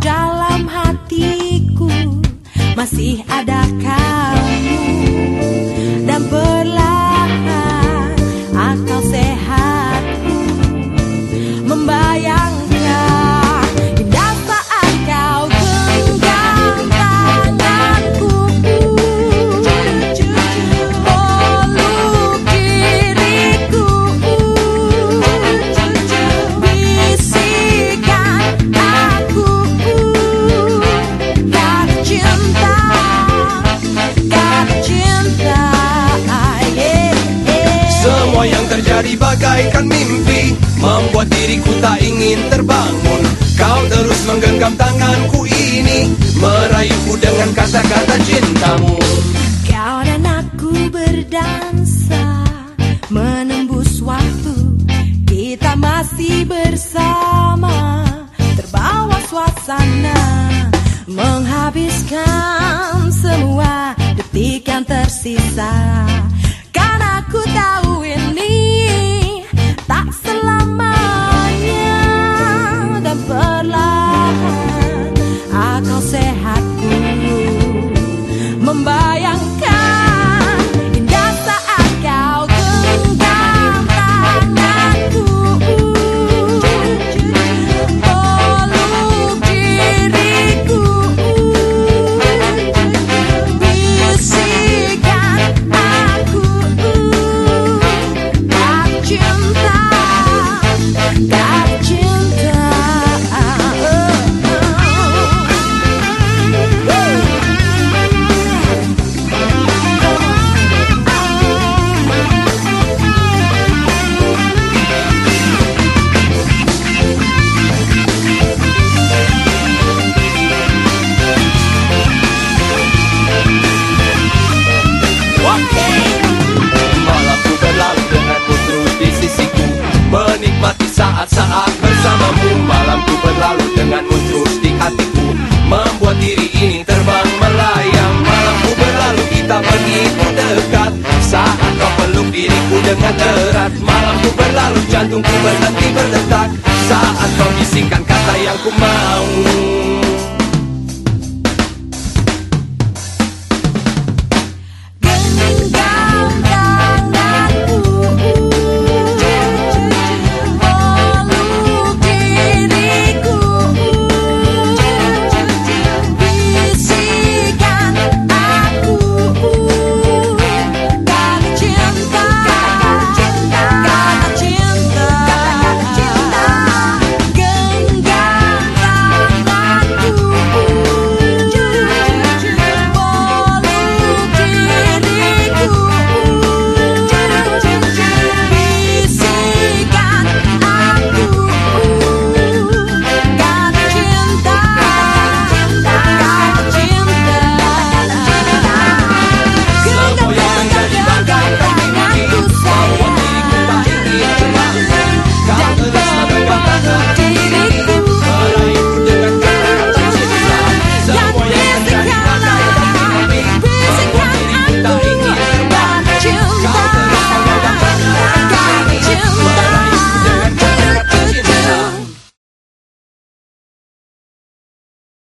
dalam hatiku. Masih ada kau. Tak ingin terbangun. Kau terus menggenggam tanganku ini Meraihku dengan kata-kata cintamu. Kau dan aku berdansa Menembus waktu. Kita masih bersama Terbawa suasana. Menghabiskan semua detik yang tersisa saat-saat bersamamu Malamku berlalu denganmu terus di hatiku. Membuat diri ini terbang melayang. Malamku berlalu kita begitu dekat. Saat kau peluk diriku dengan erat. Malamku berlalu jantungku berhenti berdetak. Saat kau bisikkan